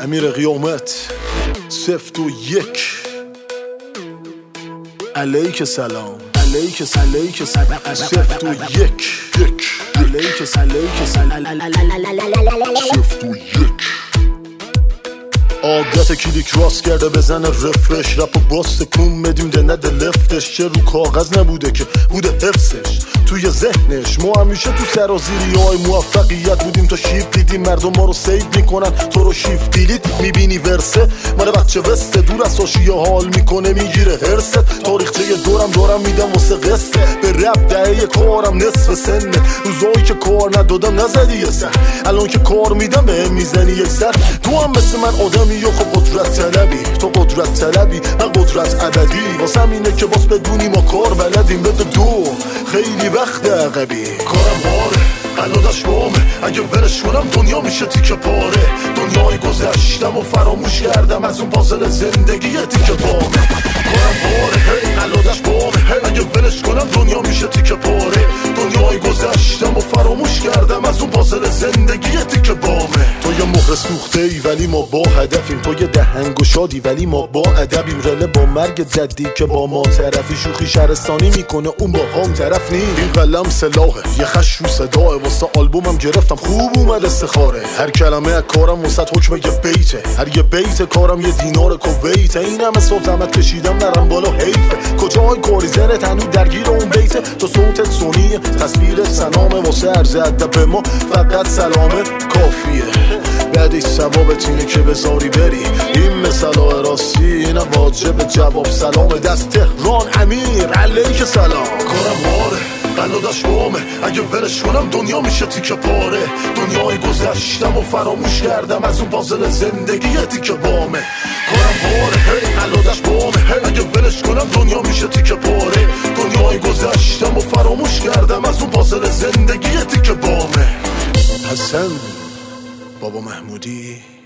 امیر قیامت سفت و یک. علیک سلام. علیک علیک سفت و یک. یک علیک علیک سفت و یک. عادت کلیک راست کرده بزنه رفرش. رپ و باز تکون بدیم نده لفتش. چه رو کاغذ نبوده که؟ بوده حفظش. توی ذهنش. ما همیشه تو سرازیری های موفقیت بودیم تا شیب دیدیم مردم ما رو سیو می‌کنن. تو رو شیف دیلیت می‌بینی ورسه مال بچه وسته دور از ساشی حال می‌کنه می‌گیره هرست تاریخچه دورم دورم میدم واسه قصه. به رب دهه کارم نصف سنه. روزایی که کار ندادم نزدی یه سر. الان که کار میدم به می‌زنی یک سر. تو هم مثل من آدمی یا خب قدرت طلبی. تو قدرت طلبی من قدرت عددی واسه اینه که باز بدونی ما کار بلدیم. بده دو. خیلی وقت عقبی کارم باره قلادش بامه اگه ورش کنم دنیا میشه تیکه پاره. دنیای گذشتم و فراموش کردم از اون پازل زندگی تیکه بامه کارم باره هی قلادش بامه اگه ولش کنم دنیا میشه تیکه پاره. دنیای گذشتم و فراموش کردم از اون پازل زندگی تیکه بامه تو یه مهر سوخته ای ولی ما با هدفیم. تو یه دهنگ و شادی ولی ما با ادبیم. رله با مرگ جدی که با ما طرفی شوخی شهرستانی می‌کنه. اون با هم طرف نیم. این قلم سلاحه. یه خش رو صداه. واسه آلبومم گرفتم. خوب اومد استخاره. هر کلمه از کارم وسط حکم یه بیته. هر یه بیت کارم یه دینار کویته این همه صبح زحمت کشیدم نرم بالا حیفه. کجای کاری؟ زنت هنو درگیر اون بیته. تو صوتت سونیه. تصویر سنامه واسه عرض ادب ما فقط سلامه. کافیه. که بذاری بری. این مثلا راستی اینم واجب جواب سلام دست تهران امیر علیک سلام. کارم باره قلادش بامه. اگه ورش کنم دنیا میشه تیکه پاره. دنیای گذشتم و فراموش کردم از اون پازل زندگی تیکه بامه. کارم باره هی قلادش بامه. اگه ولش کنم دنیا میشه تیکه پاره. دنیای گذشتم و فراموش کردم از اون پازل زندگی تیکه بامه. حسن بابا محمودی.